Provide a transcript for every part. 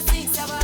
blessings.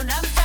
When I'm